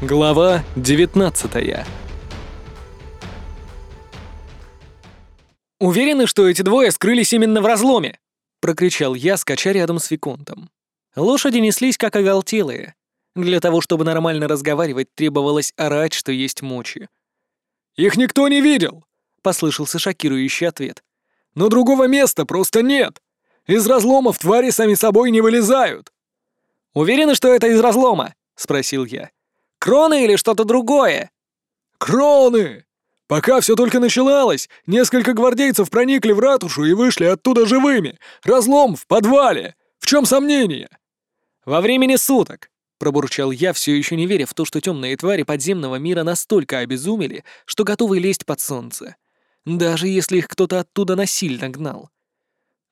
Глава 19 «Уверены, что эти двое скрылись именно в разломе?» — прокричал я, скача рядом с Виконтом. Лошади неслись как оголтелые. Для того, чтобы нормально разговаривать, требовалось орать, что есть мочи. «Их никто не видел!» — послышался шокирующий ответ. «Но другого места просто нет! Из разломов твари сами собой не вылезают!» «Уверены, что это из разлома?» — спросил я. «Кроны или что-то другое?» «Кроны! Пока все только начиналось, несколько гвардейцев проникли в ратушу и вышли оттуда живыми. Разлом в подвале. В чем сомнение?» «Во времени суток», — пробурчал я, все еще не веря в то, что темные твари подземного мира настолько обезумели, что готовы лезть под солнце. Даже если их кто-то оттуда насильно гнал.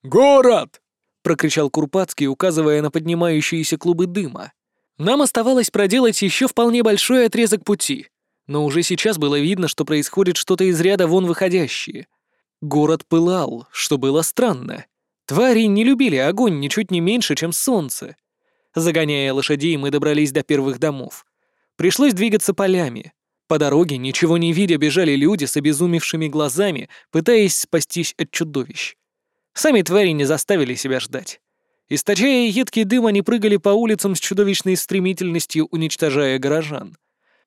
«Город!» — прокричал Курпатский, указывая на поднимающиеся клубы дыма. Нам оставалось проделать еще вполне большой отрезок пути, но уже сейчас было видно, что происходит что-то из ряда вон выходящее. Город пылал, что было странно. Твари не любили огонь ничуть не меньше, чем солнце. Загоняя лошадей, мы добрались до первых домов. Пришлось двигаться полями. По дороге, ничего не видя, бежали люди с обезумевшими глазами, пытаясь спастись от чудовищ. Сами твари не заставили себя ждать. Источая едкий дым, они прыгали по улицам с чудовищной стремительностью, уничтожая горожан.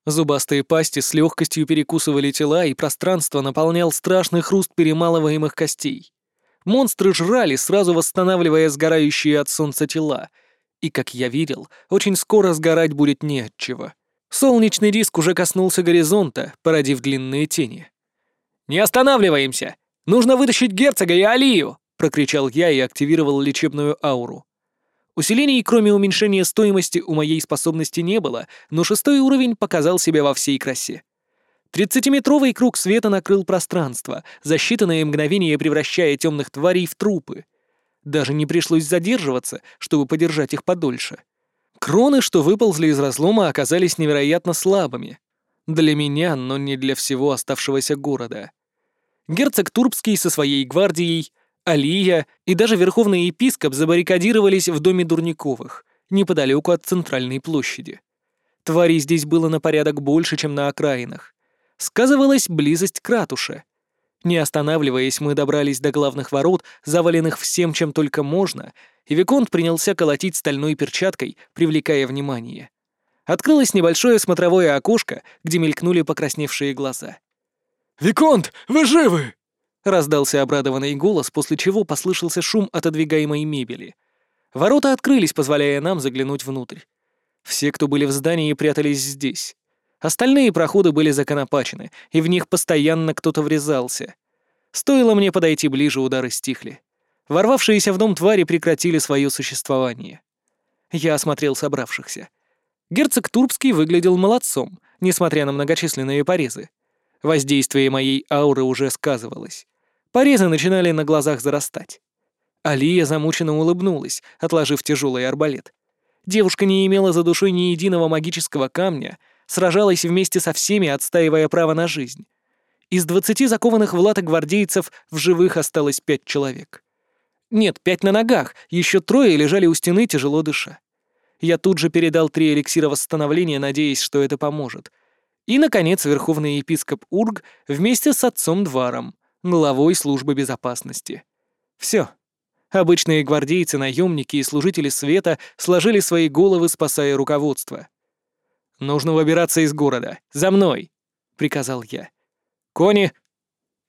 Зубастые пасти с легкостью перекусывали тела, и пространство наполнял страшный хруст перемалываемых костей. Монстры жрали, сразу восстанавливая сгорающие от солнца тела. И, как я видел, очень скоро сгорать будет не от. Солнечный диск уже коснулся горизонта, породив длинные тени. «Не останавливаемся! Нужно вытащить герцога и Алию!» Прокричал я и активировал лечебную ауру. Усилений, кроме уменьшения стоимости, у моей способности не было, но шестой уровень показал себя во всей красе. Тридцатиметровый круг света накрыл пространство, за считанные мгновения превращая темных тварей в трупы. Даже не пришлось задерживаться, чтобы подержать их подольше. Кроны, что выползли из разлома, оказались невероятно слабыми. Для меня, но не для всего оставшегося города. Герцог Турбский со своей гвардией Алия и даже верховный епископ забаррикадировались в доме Дурниковых, неподалеку от центральной площади. Тварей здесь было на порядок больше, чем на окраинах. Сказывалась близость к ратуше. Не останавливаясь, мы добрались до главных ворот, заваленных всем, чем только можно, и Виконт принялся колотить стальной перчаткой, привлекая внимание. Открылось небольшое смотровое окошко, где мелькнули покрасневшие глаза. «Виконт, вы живы!» Раздался обрадованный голос, после чего послышался шум отодвигаемой мебели. Ворота открылись, позволяя нам заглянуть внутрь. Все, кто были в здании, прятались здесь. Остальные проходы были законопачены, и в них постоянно кто-то врезался. Стоило мне подойти ближе, удары стихли. Ворвавшиеся в дом твари прекратили свое существование. Я осмотрел собравшихся. Герцог Турбский выглядел молодцом, несмотря на многочисленные порезы. Воздействие моей ауры уже сказывалось. Порезы начинали на глазах зарастать. Алия замученно улыбнулась, отложив тяжелый арбалет. Девушка не имела за душой ни единого магического камня, сражалась вместе со всеми, отстаивая право на жизнь. Из двадцати закованных в латы гвардейцев в живых осталось пять человек. Нет, пять на ногах, еще трое лежали у стены, тяжело дыша. Я тут же передал три эликсира восстановления, надеясь, что это поможет. И, наконец, верховный епископ Ург вместе с отцом Дваром, главой службы безопасности. Все. Обычные гвардейцы, наемники и служители света сложили свои головы, спасая руководство. «Нужно выбираться из города. За мной!» — приказал я. «Кони!»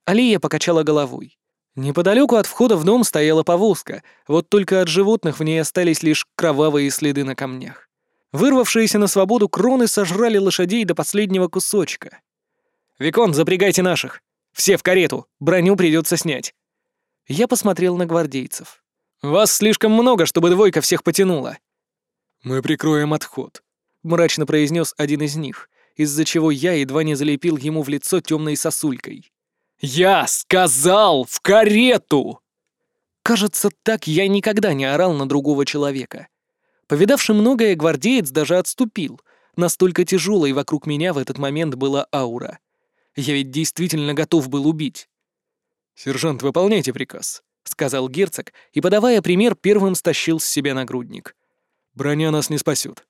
Алия покачала головой. Неподалеку от входа в дом стояла повозка, вот только от животных в ней остались лишь кровавые следы на камнях. Вырвавшиеся на свободу кроны сожрали лошадей до последнего кусочка. «Викон, запрягайте наших! Все в карету! Броню придется снять!» Я посмотрел на гвардейцев. «Вас слишком много, чтобы двойка всех потянула!» «Мы прикроем отход», — мрачно произнес один из них, из-за чего я едва не залепил ему в лицо темной сосулькой. «Я сказал в карету!» Кажется, так я никогда не орал на другого человека. Повидавший многое, гвардеец даже отступил. Настолько тяжелой вокруг меня в этот момент была аура. Я ведь действительно готов был убить. «Сержант, выполняйте приказ», — сказал герцог, и, подавая пример, первым стащил с себя нагрудник. «Броня нас не спасет».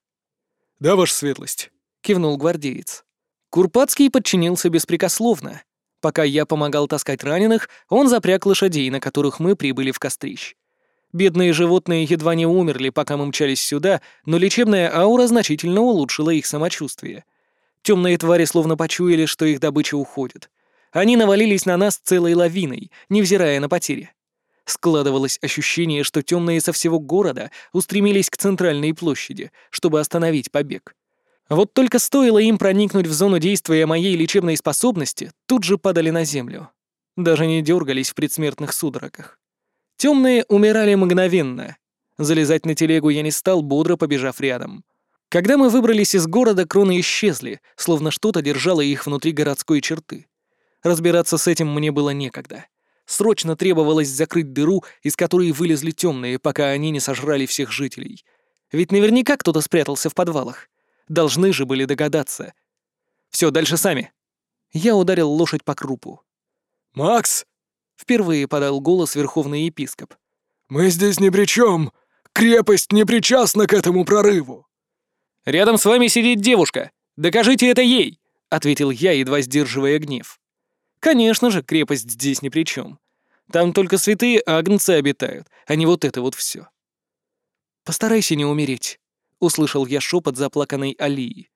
«Да, ваша светлость», — кивнул гвардеец. Курпатский подчинился беспрекословно. Пока я помогал таскать раненых, он запряг лошадей, на которых мы прибыли в Кострищ. Бедные животные едва не умерли, пока мы мчались сюда, но лечебная аура значительно улучшила их самочувствие. Темные твари словно почуяли, что их добыча уходит. Они навалились на нас целой лавиной, невзирая на потери. Складывалось ощущение, что темные со всего города устремились к центральной площади, чтобы остановить побег. Вот только стоило им проникнуть в зону действия моей лечебной способности, тут же падали на землю. Даже не дергались в предсмертных судорогах. Темные умирали мгновенно. Залезать на телегу я не стал, бодро побежав рядом. Когда мы выбрались из города, кроны исчезли, словно что-то держало их внутри городской черты. Разбираться с этим мне было некогда. Срочно требовалось закрыть дыру, из которой вылезли темные, пока они не сожрали всех жителей. Ведь наверняка кто-то спрятался в подвалах. Должны же были догадаться. Все, дальше сами. Я ударил лошадь по крупу. «Макс!» — впервые подал голос верховный епископ. «Мы здесь ни при чем. Крепость не причастна к этому прорыву!» «Рядом с вами сидит девушка. Докажите это ей!» — ответил я, едва сдерживая гнев. Конечно же, крепость здесь ни при чем. Там только святые агнцы обитают, а не вот это вот все. «Постарайся не умереть», — услышал я шепот заплаканной Алии.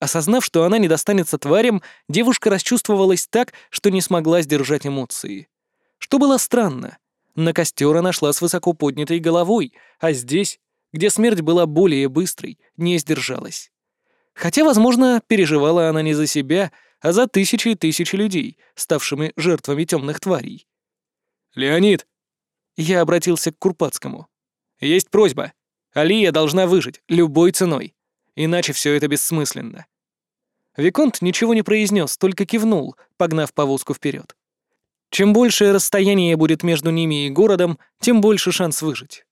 Осознав, что она не достанется тварям, девушка расчувствовалась так, что не смогла сдержать эмоции. Что было странно. На костер она шла с высоко поднятой головой, а здесь, где смерть была более быстрой, не сдержалась. Хотя, возможно, переживала она не за себя, а за тысячи и тысячи людей, ставшими жертвами темных тварей. «Леонид!» Я обратился к Курпатскому. «Есть просьба. Алия должна выжить, любой ценой. Иначе все это бессмысленно». Виконт ничего не произнес, только кивнул, погнав повозку вперед. Чем большее расстояние будет между ними и городом, тем больше шанс выжить.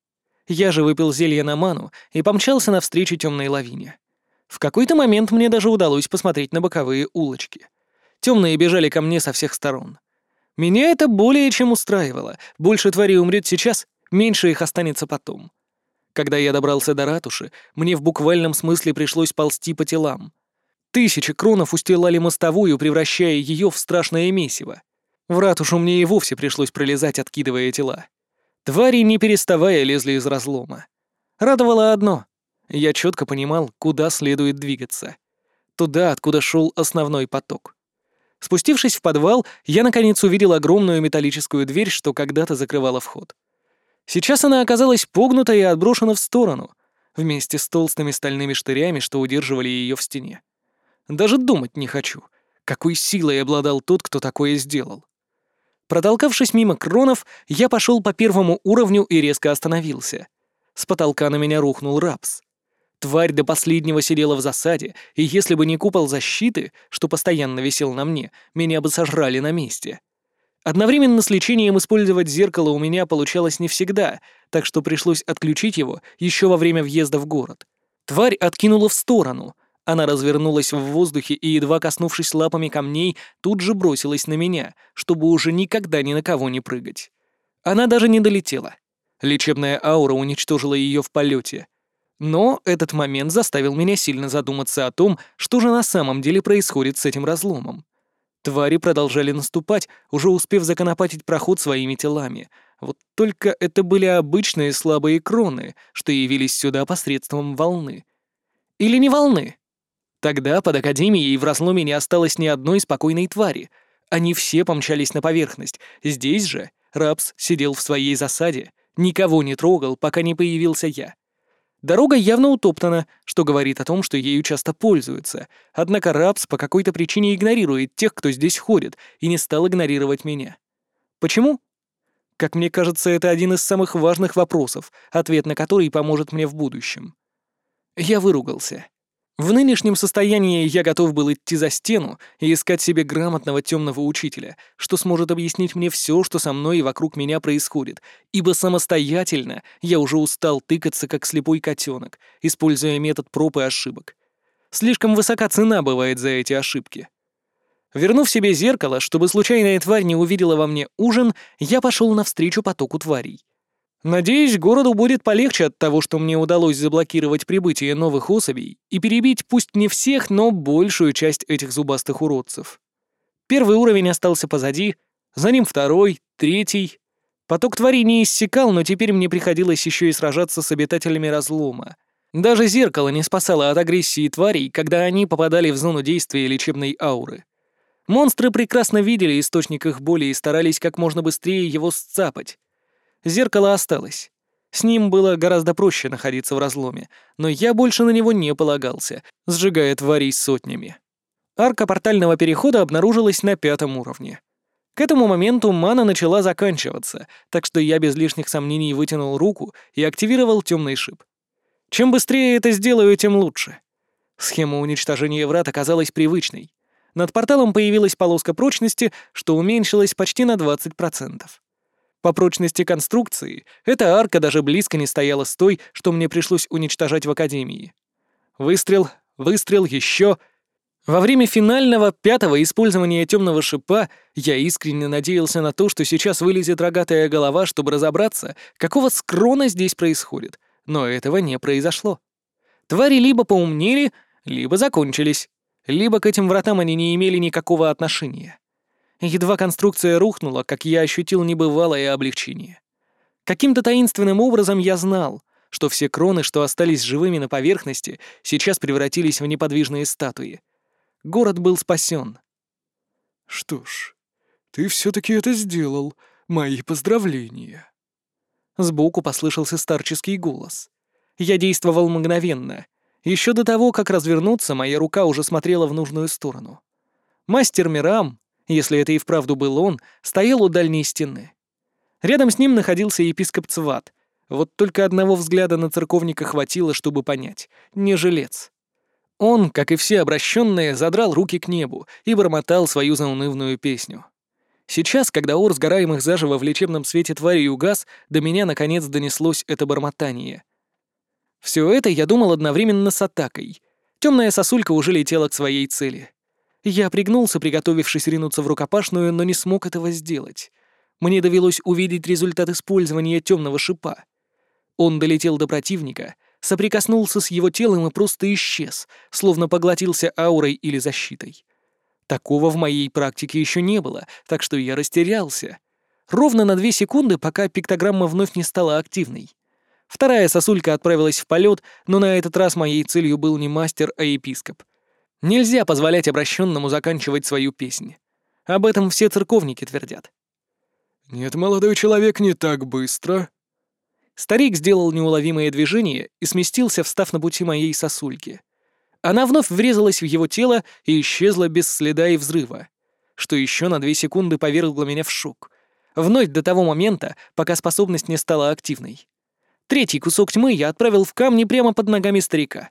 Я же выпил зелье на ману и помчался навстречу темной лавине. В какой-то момент мне даже удалось посмотреть на боковые улочки. Темные бежали ко мне со всех сторон. Меня это более чем устраивало. Больше тварей умрет сейчас, меньше их останется потом. Когда я добрался до ратуши, мне в буквальном смысле пришлось ползти по телам. Тысячи кронов устилали мостовую, превращая ее в страшное месиво. В ратушу мне и вовсе пришлось пролезать, откидывая тела. Твари, не переставая, лезли из разлома. Радовало одно я четко понимал, куда следует двигаться. Туда, откуда шел основной поток. Спустившись в подвал, я наконец увидел огромную металлическую дверь, что когда-то закрывала вход. Сейчас она оказалась погнута и отброшена в сторону, вместе с толстыми стальными штырями, что удерживали ее в стене. Даже думать не хочу, какой силой обладал тот, кто такое сделал. Протолкавшись мимо кронов, я пошел по первому уровню и резко остановился. С потолка на меня рухнул рапс. Тварь до последнего сидела в засаде, и если бы не купол защиты, что постоянно висел на мне, меня бы сожрали на месте. Одновременно с лечением использовать зеркало у меня получалось не всегда, так что пришлось отключить его еще во время въезда в город. Тварь откинула в сторону. Она развернулась в воздухе и, едва коснувшись лапами камней, тут же бросилась на меня, чтобы уже никогда ни на кого не прыгать. Она даже не долетела. Лечебная аура уничтожила ее в полете. Но этот момент заставил меня сильно задуматься о том, что же на самом деле происходит с этим разломом. Твари продолжали наступать, уже успев законопатить проход своими телами. Вот только это были обычные слабые кроны, что явились сюда посредством волны. Или не волны? Тогда под Академией в разломе не осталось ни одной спокойной твари. Они все помчались на поверхность. Здесь же Рапс сидел в своей засаде, никого не трогал, пока не появился я. Дорога явно утоптана, что говорит о том, что ею часто пользуются, однако Рапс по какой-то причине игнорирует тех, кто здесь ходит, и не стал игнорировать меня. Почему? Как мне кажется, это один из самых важных вопросов, ответ на который поможет мне в будущем. Я выругался. В нынешнем состоянии я готов был идти за стену и искать себе грамотного темного учителя, что сможет объяснить мне все, что со мной и вокруг меня происходит, ибо самостоятельно я уже устал тыкаться, как слепой котенок, используя метод проб и ошибок. Слишком высока цена бывает за эти ошибки. Вернув себе зеркало, чтобы случайная тварь не увидела во мне ужин, я пошел навстречу потоку тварей. Надеюсь, городу будет полегче от того, что мне удалось заблокировать прибытие новых особей и перебить пусть не всех, но большую часть этих зубастых уродцев. Первый уровень остался позади, за ним второй, третий. Поток тварей не иссякал, но теперь мне приходилось еще и сражаться с обитателями разлома. Даже зеркало не спасало от агрессии тварей, когда они попадали в зону действия лечебной ауры. Монстры прекрасно видели источник их боли и старались как можно быстрее его сцапать. Зеркало осталось. С ним было гораздо проще находиться в разломе, но я больше на него не полагался, сжигая тварей сотнями. Арка портального перехода обнаружилась на пятом уровне. К этому моменту мана начала заканчиваться, так что я без лишних сомнений вытянул руку и активировал темный шип. Чем быстрее это сделаю, тем лучше. Схема уничтожения врат оказалась привычной. Над порталом появилась полоска прочности, что уменьшилась почти на 20%. По прочности конструкции эта арка даже близко не стояла с той, что мне пришлось уничтожать в Академии. Выстрел, выстрел, еще. Во время финального, пятого использования темного шипа я искренне надеялся на то, что сейчас вылезет рогатая голова, чтобы разобраться, какого скрона здесь происходит, но этого не произошло. Твари либо поумнели, либо закончились, либо к этим вратам они не имели никакого отношения. Едва конструкция рухнула, как я ощутил небывалое облегчение. Каким-то таинственным образом я знал, что все кроны, что остались живыми на поверхности, сейчас превратились в неподвижные статуи. Город был спасен. «Что ж, ты все-таки это сделал. Мои поздравления». Сбоку послышался старческий голос. Я действовал мгновенно. Еще до того, как развернуться, моя рука уже смотрела в нужную сторону. Мастер Мирам, если это и вправду был он, стоял у дальней стены. Рядом с ним находился епископ Цват. Вот только одного взгляда на церковника хватило, чтобы понять — не жилец. Он, как и все обращенные, задрал руки к небу и бормотал свою заунывную песню. Сейчас, когда ор сгораемых заживо в лечебном свете твари угас, до меня наконец донеслось это бормотание. Все это я думал одновременно с атакой. Темная сосулька уже летела к своей цели. Я пригнулся, приготовившись ринуться в рукопашную, но не смог этого сделать. Мне довелось увидеть результат использования темного шипа. Он долетел до противника, соприкоснулся с его телом и просто исчез, словно поглотился аурой или защитой. Такого в моей практике еще не было, так что я растерялся. Ровно на две секунды, пока пиктограмма вновь не стала активной. Вторая сосулька отправилась в полет, но на этот раз моей целью был не мастер, а епископ. Нельзя позволять обращенному заканчивать свою песнь. Об этом все церковники твердят. «Нет, молодой человек, не так быстро». Старик сделал неуловимое движение и сместился, встав на пути моей сосульки. Она вновь врезалась в его тело и исчезла без следа и взрыва, что еще на две секунды повергло меня в шок. Вновь до того момента, пока способность не стала активной. Третий кусок тьмы я отправил в камни прямо под ногами старика.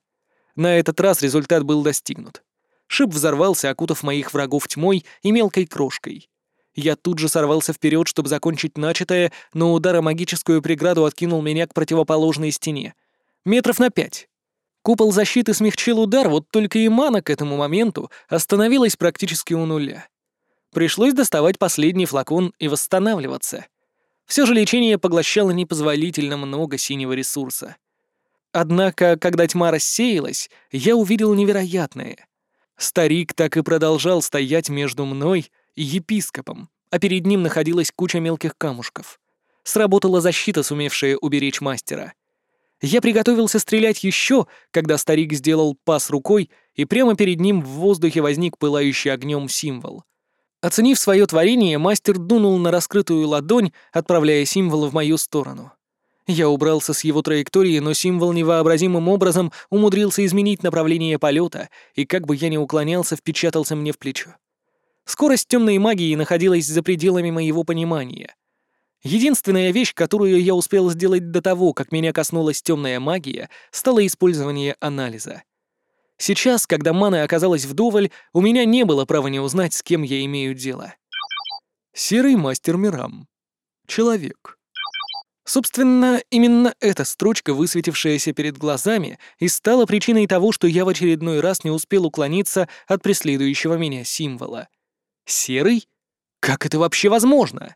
На этот раз результат был достигнут. Шип взорвался, окутав моих врагов тьмой и мелкой крошкой. Я тут же сорвался вперед, чтобы закончить начатое, но удар о магическую преграду откинул меня к противоположной стене. Метров на пять. Купол защиты смягчил удар, вот только и мана к этому моменту остановилась практически у нуля. Пришлось доставать последний флакон и восстанавливаться. Все же лечение поглощало непозволительно много синего ресурса. Однако, когда тьма рассеялась, я увидел невероятное. Старик так и продолжал стоять между мной и епископом, а перед ним находилась куча мелких камушков. Сработала защита, сумевшая уберечь мастера. Я приготовился стрелять еще, когда старик сделал пас рукой, и прямо перед ним в воздухе возник пылающий огнем символ — Оценив свое творение, мастер дунул на раскрытую ладонь, отправляя символ в мою сторону. Я убрался с его траектории, но символ невообразимым образом умудрился изменить направление полета, и как бы я ни уклонялся, впечатался мне в плечо. Скорость темной магии находилась за пределами моего понимания. Единственная вещь, которую я успел сделать до того, как меня коснулась темная магия, стало использование анализа — Сейчас, когда маны оказалась вдоволь, у меня не было права не узнать, с кем я имею дело. Серый мастер Мирам. Человек. Собственно, именно эта строчка, высветившаяся перед глазами, и стала причиной того, что я в очередной раз не успел уклониться от преследующего меня символа. Серый? Как это вообще возможно?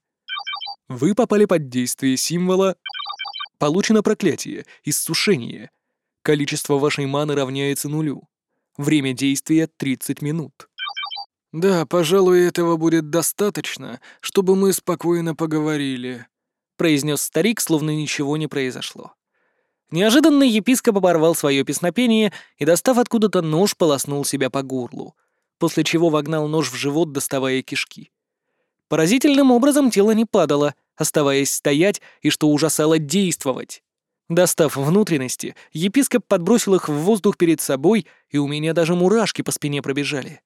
Вы попали под действие символа Получено проклятие, иссушение. Количество вашей маны равняется нулю. Время действия 30 минут. «Да, пожалуй, этого будет достаточно, чтобы мы спокойно поговорили», — произнес старик, словно ничего не произошло. Неожиданно епископ оборвал свое песнопение и, достав откуда-то нож, полоснул себя по горлу, после чего вогнал нож в живот, доставая кишки. Поразительным образом тело не падало, оставаясь стоять и, что ужасало, действовать. Достав внутренности, епископ подбросил их в воздух перед собой, и у меня даже мурашки по спине пробежали.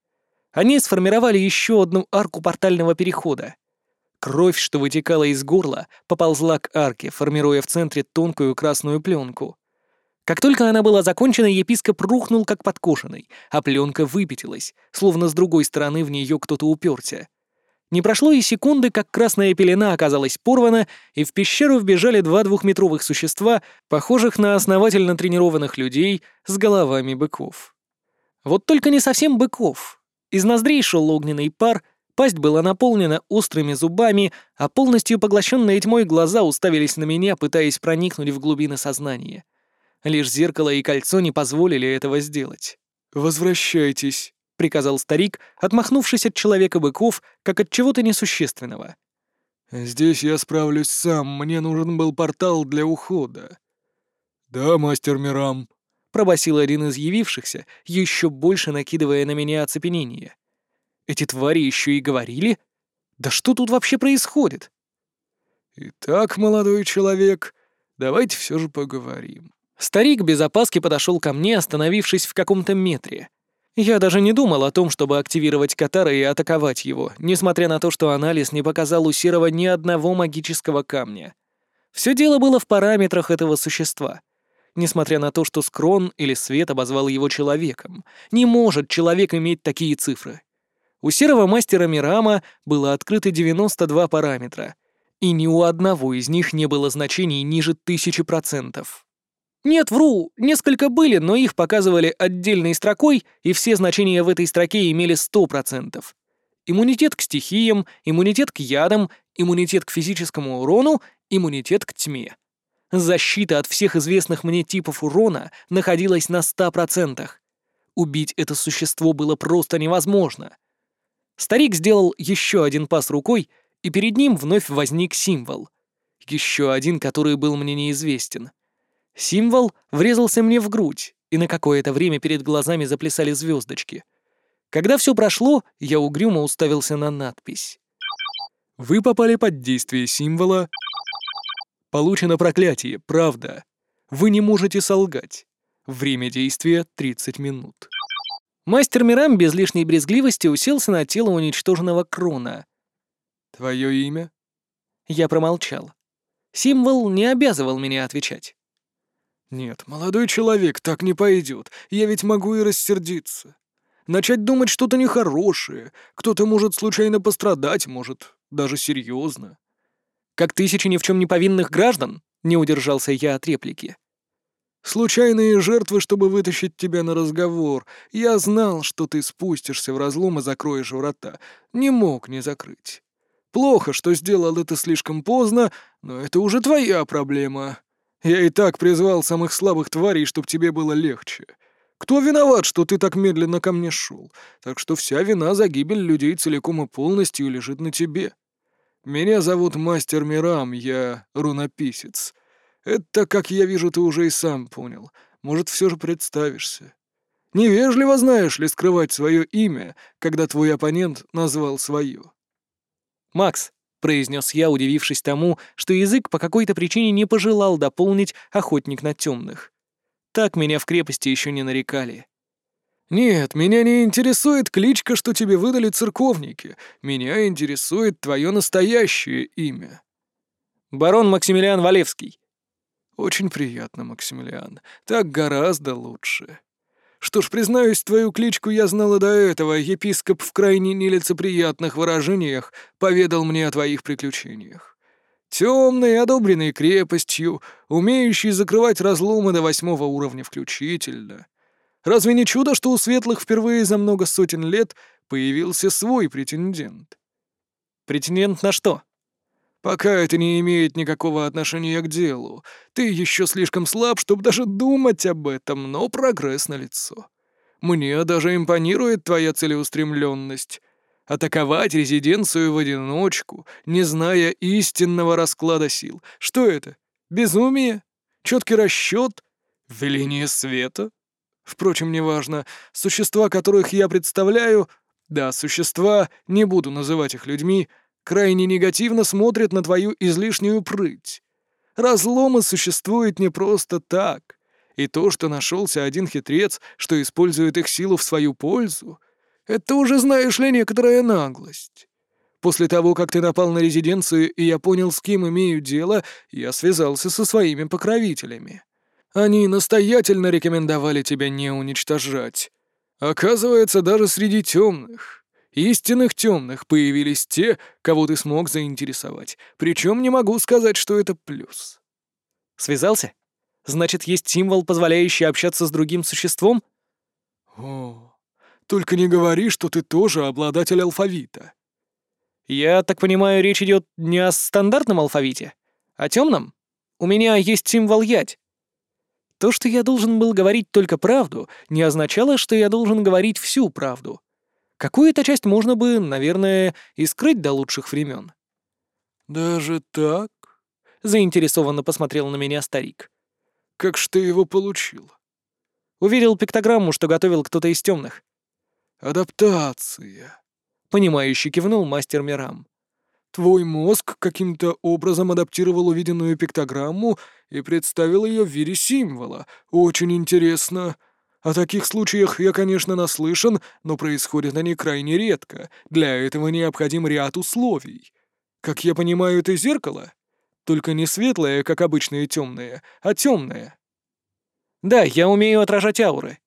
Они сформировали еще одну арку портального перехода. Кровь, что вытекала из горла, поползла к арке, формируя в центре тонкую красную пленку. Как только она была закончена, епископ рухнул как подкошенный, а пленка выпятилась, словно с другой стороны в нее кто-то уперся. Не прошло и секунды, как красная пелена оказалась порвана, и в пещеру вбежали два двухметровых существа, похожих на основательно тренированных людей с головами быков. Вот только не совсем быков. Из ноздрей шел огненный пар, Пасть была наполнена острыми зубами, а полностью поглощенные тьмой глаза уставились на меня, пытаясь проникнуть в глубины сознания. Лишь зеркало и кольцо не позволили этого сделать. «Возвращайтесь», — приказал старик, отмахнувшись от человека-быков, как от чего-то несущественного. «Здесь я справлюсь сам, мне нужен был портал для ухода». «Да, мастер Мирам», — пробасил один из явившихся, еще больше накидывая на меня оцепенение. Эти твари еще и говорили? Да что тут вообще происходит? Итак, молодой человек, давайте все же поговорим. Старик без опаски подошел ко мне, остановившись в каком-то метре. Я даже не думал о том, чтобы активировать Катара и атаковать его, несмотря на то, что анализ не показал у Серого ни одного магического камня. Все дело было в параметрах этого существа. Несмотря на то, что Скрон или Свет обозвал его человеком, не может человек иметь такие цифры. У серого мастера Мирама было открыто 92 параметра, и ни у одного из них не было значений ниже тысячи процентов. Нет, вру, несколько были, но их показывали отдельной строкой, и все значения в этой строке имели 100%. Иммунитет к стихиям, иммунитет к ядам, иммунитет к физическому урону, иммунитет к тьме. Защита от всех известных мне типов урона находилась на 100%. Убить это существо было просто невозможно. Старик сделал еще один пас рукой, и перед ним вновь возник символ. Еще один, который был мне неизвестен. Символ врезался мне в грудь, и на какое-то время перед глазами заплясали звездочки. Когда все прошло, я угрюмо уставился на надпись. «Вы попали под действие символа. Получено проклятие, правда. Вы не можете солгать. Время действия — 30 минут». Мастер Мирам без лишней брезгливости уселся на тело уничтоженного крона. «Твое имя?» Я промолчал. Символ не обязывал меня отвечать. «Нет, молодой человек, так не пойдет. Я ведь могу и рассердиться. Начать думать что-то нехорошее. Кто-то может случайно пострадать, может, даже серьезно. «Как тысячи ни в чем не повинных граждан?» — не удержался я от реплики. Случайные жертвы, чтобы вытащить тебя на разговор. Я знал, что ты спустишься в разлом и закроешь врата. Не мог не закрыть. Плохо, что сделал это слишком поздно, но это уже твоя проблема. Я и так призвал самых слабых тварей, чтобы тебе было легче. Кто виноват, что ты так медленно ко мне шел? Так что вся вина за гибель людей целиком и полностью лежит на тебе. Меня зовут Мастер Мирам, я рунописец. Это, как я вижу, ты уже и сам понял. Может, все же представишься. Невежливо, знаешь ли, скрывать свое имя, когда твой оппонент назвал свое. «Макс», — произнес я, удивившись тому, что язык по какой-то причине не пожелал дополнить «охотник на темных». Так меня в крепости еще не нарекали. «Нет, меня не интересует кличка, что тебе выдали церковники. Меня интересует твое настоящее имя». «Барон Максимилиан Валевский», «Очень приятно, Максимилиан. Так гораздо лучше. Что ж, признаюсь, твою кличку я знала до этого. Епископ в крайне нелицеприятных выражениях поведал мне о твоих приключениях. Темный, одобренный крепостью, умеющий закрывать разломы до восьмого уровня включительно. Разве не чудо, что у светлых впервые за много сотен лет появился свой претендент?» «Претендент на что?» Пока это не имеет никакого отношения к делу. Ты еще слишком слаб, чтобы даже думать об этом, но прогресс налицо. Мне даже импонирует твоя целеустремленность. Атаковать резиденцию в одиночку, не зная истинного расклада сил. Что это? Безумие? Четкий расчет? Веление света? Впрочем, неважно. Существа, которых я представляю... Да, существа, не буду называть их людьми, крайне негативно смотрят на твою излишнюю прыть. Разломы существуют не просто так. И то, что нашелся один хитрец, что использует их силу в свою пользу, это уже, знаешь ли, некоторая наглость. После того, как ты напал на резиденцию, и я понял, с кем имею дело, я связался со своими покровителями. Они настоятельно рекомендовали тебя не уничтожать. Оказывается, даже среди темных, истинных темных, появились те, кого ты смог заинтересовать. Причем не могу сказать, что это плюс. Связался? Значит, есть символ, позволяющий общаться с другим существом? О, только не говори, что ты тоже обладатель алфавита. Я так понимаю, речь идет не о стандартном алфавите, а темном? У меня есть символ ядь. То, что я должен был говорить только правду, не означало, что я должен говорить всю правду. Какую-то часть можно бы, наверное, и скрыть до лучших времен. Даже так? Заинтересованно посмотрел на меня старик. Как ж ты его получил? Уверил пиктограмму, что готовил кто-то из темных. Адаптация. Понимающе кивнул мастер Мирам. Твой мозг каким-то образом адаптировал увиденную пиктограмму и представил ее в виде символа. Очень интересно. О таких случаях я, конечно, наслышан, но происходят они крайне редко. Для этого необходим ряд условий. Как я понимаю, это зеркало? Только не светлое, как обычные темные, а темное. Да, я умею отражать ауры.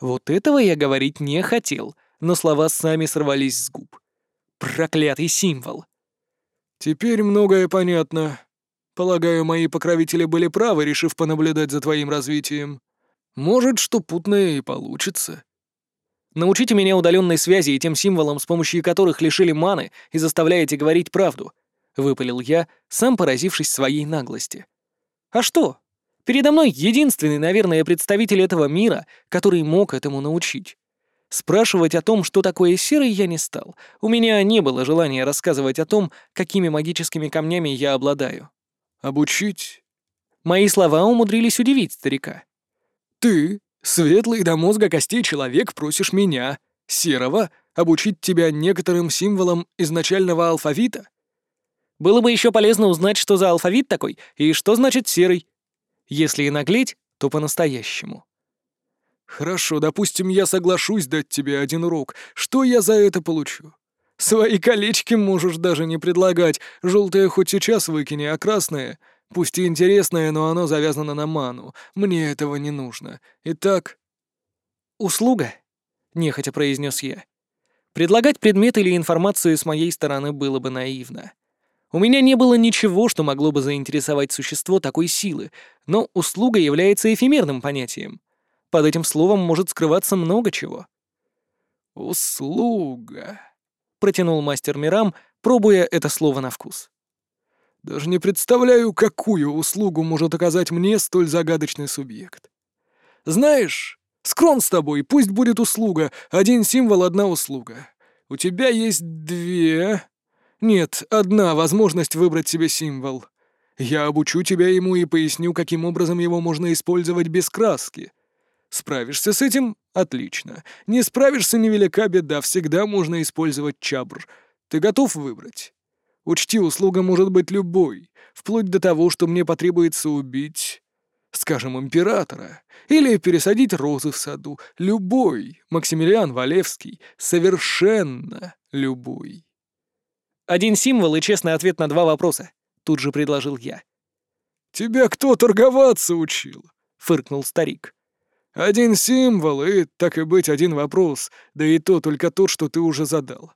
Вот этого я говорить не хотел, но слова сами сорвались с губ. Проклятый символ. Теперь многое понятно. Полагаю, мои покровители были правы, решив понаблюдать за твоим развитием. Может, что путное и получится. Научите меня удаленной связи и тем символам, с помощью которых лишили маны и заставляете говорить правду. — выпалил я, сам поразившись своей наглости. «А что? Передо мной единственный, наверное, представитель этого мира, который мог этому научить. Спрашивать о том, что такое серый, я не стал. У меня не было желания рассказывать о том, какими магическими камнями я обладаю. Обучить? Мои слова умудрились удивить старика. Ты, светлый до мозга костей человек, просишь меня, серого, обучить тебя некоторым символам изначального алфавита? Было бы еще полезно узнать, что за алфавит такой и что значит серый. Если и наглеть, то по-настоящему. Хорошо, допустим, я соглашусь дать тебе один урок. Что я за это получу? Свои колечки можешь даже не предлагать. Желтое хоть сейчас выкини, а красное, пусть и интересное, но оно завязано на ману. Мне этого не нужно. Итак... «Услуга», — нехотя произнес я. Предлагать предмет или информацию с моей стороны было бы наивно. У меня не было ничего, что могло бы заинтересовать существо такой силы, но услуга является эфемерным понятием. Под этим словом может скрываться много чего. «Услуга», — протянул мастер Мирам, пробуя это слово на вкус. «Даже не представляю, какую услугу может оказать мне столь загадочный субъект. Знаешь, скрон с тобой, пусть будет услуга, один символ, одна услуга. У тебя есть две, нет, одна возможность выбрать себе символ. Я обучу тебя ему и поясню, каким образом его можно использовать без краски. Справишься с этим? Отлично. Не справишься — невелика беда, всегда можно использовать чабр. Ты готов выбрать? Учти, услуга может быть любой, вплоть до того, что мне потребуется убить, скажем, императора, или пересадить розы в саду. Любой, Максимилиан Валевский, совершенно любой. Один символ и честный ответ на два вопроса», — тут же предложил я. «Тебя кто торговаться учил?» — фыркнул старик. «Один символ и, так и быть, один вопрос, да и то только тот, что ты уже задал».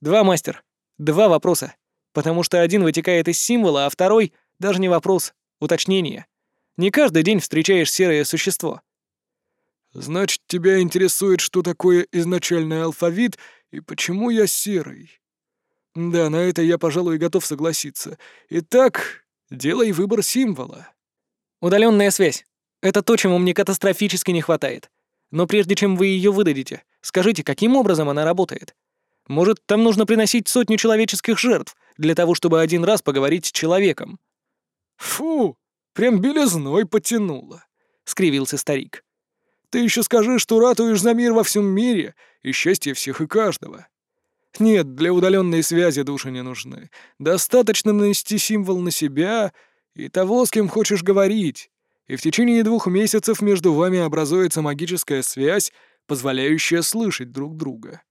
«Два, мастер. Два вопроса. Потому что один вытекает из символа, а второй — даже не вопрос, уточнение. Не каждый день встречаешь серое существо». «Значит, тебя интересует, что такое изначальный алфавит и почему я серый?» Да, на это я, пожалуй, готов согласиться. Итак, делай выбор символа. Удаленная связь. Это то, чему мне катастрофически не хватает. Но прежде чем вы ее выдадите, скажите, каким образом она работает? Может, там нужно приносить сотню человеческих жертв для того, чтобы один раз поговорить с человеком? Фу, прям белизной потянуло, — скривился старик. Ты еще скажи, что ратуешь за мир во всем мире и счастье всех и каждого. Нет, для удаленной связи души не нужны. Достаточно нанести символ на себя и того, с кем хочешь говорить, и в течение двух месяцев между вами образуется магическая связь, позволяющая слышать друг друга.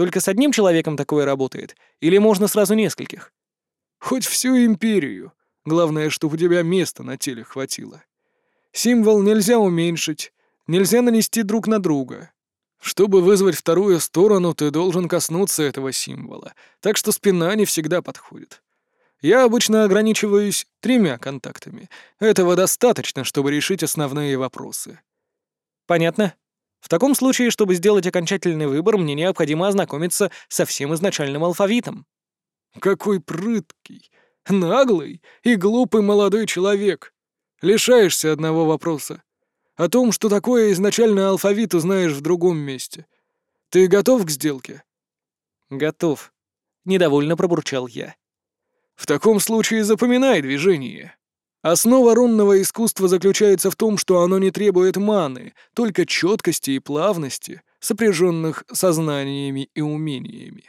Только с одним человеком такое работает? Или можно сразу нескольких? Хоть всю империю. Главное, чтобы у тебя места на теле хватило. Символ нельзя уменьшить, нельзя нанести друг на друга. Чтобы вызвать вторую сторону, ты должен коснуться этого символа, так что спина не всегда подходит. Я обычно ограничиваюсь тремя контактами. Этого достаточно, чтобы решить основные вопросы. Понятно. В таком случае, чтобы сделать окончательный выбор, мне необходимо ознакомиться со всем изначальным алфавитом. Какой прыткий, наглый и глупый молодой человек. Лишаешься одного вопроса. О том, что такое изначальный алфавит, узнаешь в другом месте. Ты готов к сделке? Готов. Недовольно пробурчал я. В таком случае запоминай движение. Основа рунного искусства заключается в том, что оно не требует маны, только четкости и плавности, сопряженных со знаниями и умениями.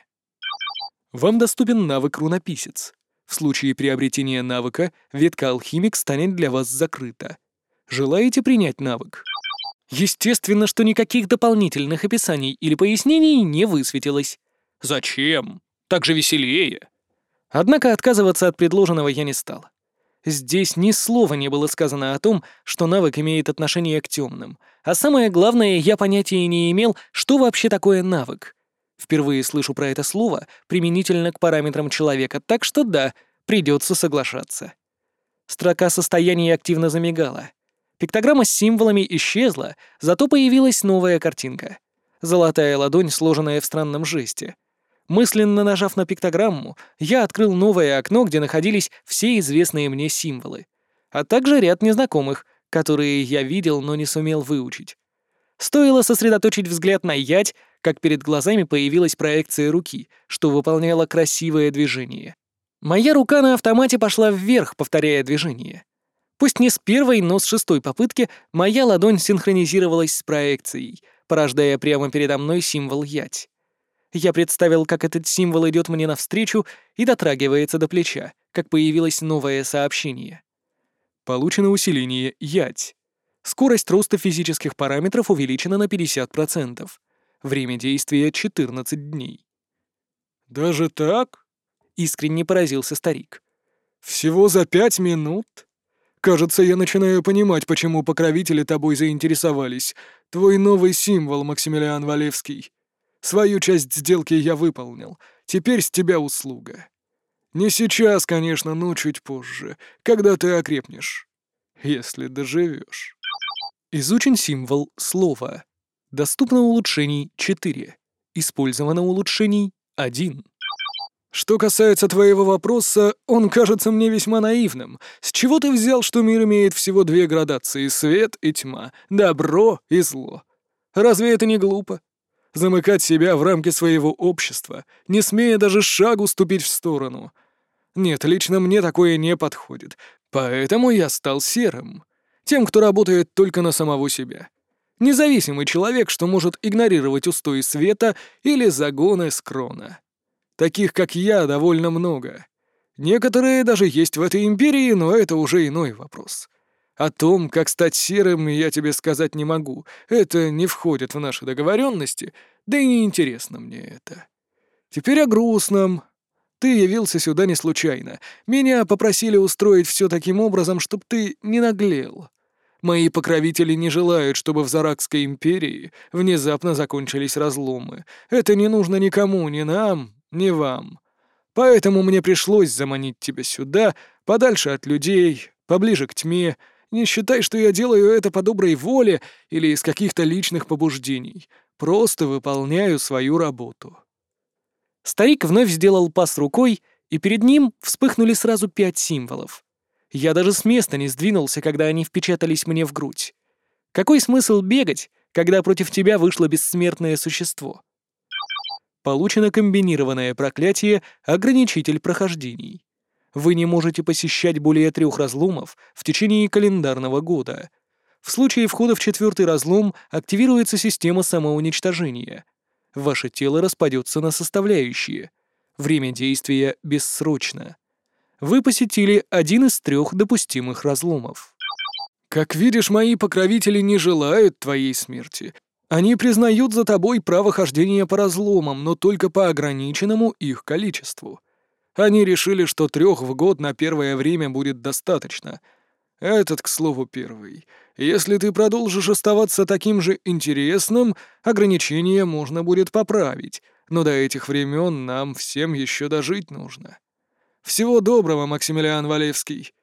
Вам доступен навык рунописец. В случае приобретения навыка ветка алхимик станет для вас закрыта. Желаете принять навык? Естественно, что никаких дополнительных описаний или пояснений не высветилось. Зачем? Так же веселее. Однако отказываться от предложенного я не стал. Здесь ни слова не было сказано о том, что навык имеет отношение к темным. А самое главное, я понятия не имел, что вообще такое навык. Впервые слышу про это слово применительно к параметрам человека, так что да, придется соглашаться. Строка состояния активно замигала. Пиктограмма с символами исчезла, зато появилась новая картинка. Золотая ладонь, сложенная в странном жесте. Мысленно нажав на пиктограмму, я открыл новое окно, где находились все известные мне символы, а также ряд незнакомых, которые я видел, но не сумел выучить. Стоило сосредоточить взгляд на ять, как перед глазами появилась проекция руки, что выполняла красивое движение. Моя рука на автомате пошла вверх, повторяя движение. Пусть не с первой, но с шестой попытки моя ладонь синхронизировалась с проекцией, порождая прямо передо мной символ ять. Я представил, как этот символ идет мне навстречу и дотрагивается до плеча, как появилось новое сообщение. Получено усиление ять. Скорость роста физических параметров увеличена на 50%. Время действия — 14 дней. «Даже так?» — искренне поразился старик. «Всего за пять минут? Кажется, я начинаю понимать, почему покровители тобой заинтересовались. Твой новый символ, Максимилиан Валевский. Свою часть сделки я выполнил. Теперь с тебя услуга. Не сейчас, конечно, но чуть позже, когда ты окрепнешь. Если доживешь. Изучен символ слова. Доступно улучшений 4. Использовано улучшений 1. Что касается твоего вопроса, он кажется мне весьма наивным. С чего ты взял, что мир имеет всего две градации — свет и тьма, добро и зло? Разве это не глупо? Замыкать себя в рамки своего общества, не смея даже шагу ступить в сторону. Нет, лично мне такое не подходит, поэтому я стал серым. Тем, кто работает только на самого себя. Независимый человек, что может игнорировать устои света или загоны скрона. Таких, как я, довольно много. Некоторые даже есть в этой империи, но это уже иной вопрос. О том, как стать серым, я тебе сказать не могу. Это не входит в наши договоренности, да и не интересно мне это. Теперь о грустном. Ты явился сюда не случайно. Меня попросили устроить все таким образом, чтобы ты не наглел. Мои покровители не желают, чтобы в Заракской империи внезапно закончились разломы. Это не нужно никому, ни нам, ни вам. Поэтому мне пришлось заманить тебя сюда, подальше от людей, поближе к тьме. Не считай, что я делаю это по доброй воле или из каких-то личных побуждений. Просто выполняю свою работу. Старик вновь сделал пас рукой, и перед ним вспыхнули сразу пять символов. Я даже с места не сдвинулся, когда они впечатались мне в грудь. Какой смысл бегать, когда против тебя вышло бессмертное существо? Получено комбинированное проклятие «Ограничитель прохождений». Вы не можете посещать более трех разломов в течение календарного года. В случае входа в четвертый разлом активируется система самоуничтожения. Ваше тело распадется на составляющие. Время действия бессрочно. Вы посетили один из трех допустимых разломов. Как видишь, мои покровители не желают твоей смерти. Они признают за тобой право хождения по разломам, но только по ограниченному их количеству. Они решили, что трех в год на первое время будет достаточно. Этот, к слову, первый. Если ты продолжишь оставаться таким же интересным, ограничения можно будет поправить, но до этих времен нам всем еще дожить нужно. Всего доброго, Максимилиан Валевский.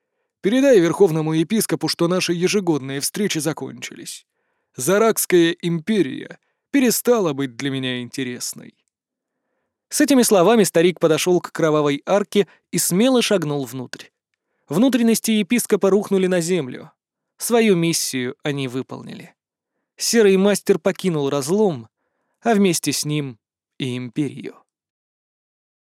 Передай верховному епископу, что наши ежегодные встречи закончились. Заракская империя перестала быть для меня интересной. С этими словами старик подошел к кровавой арке и смело шагнул внутрь. Внутренности епископа рухнули на землю. Свою миссию они выполнили. Серый мастер покинул разлом, а вместе с ним и империю.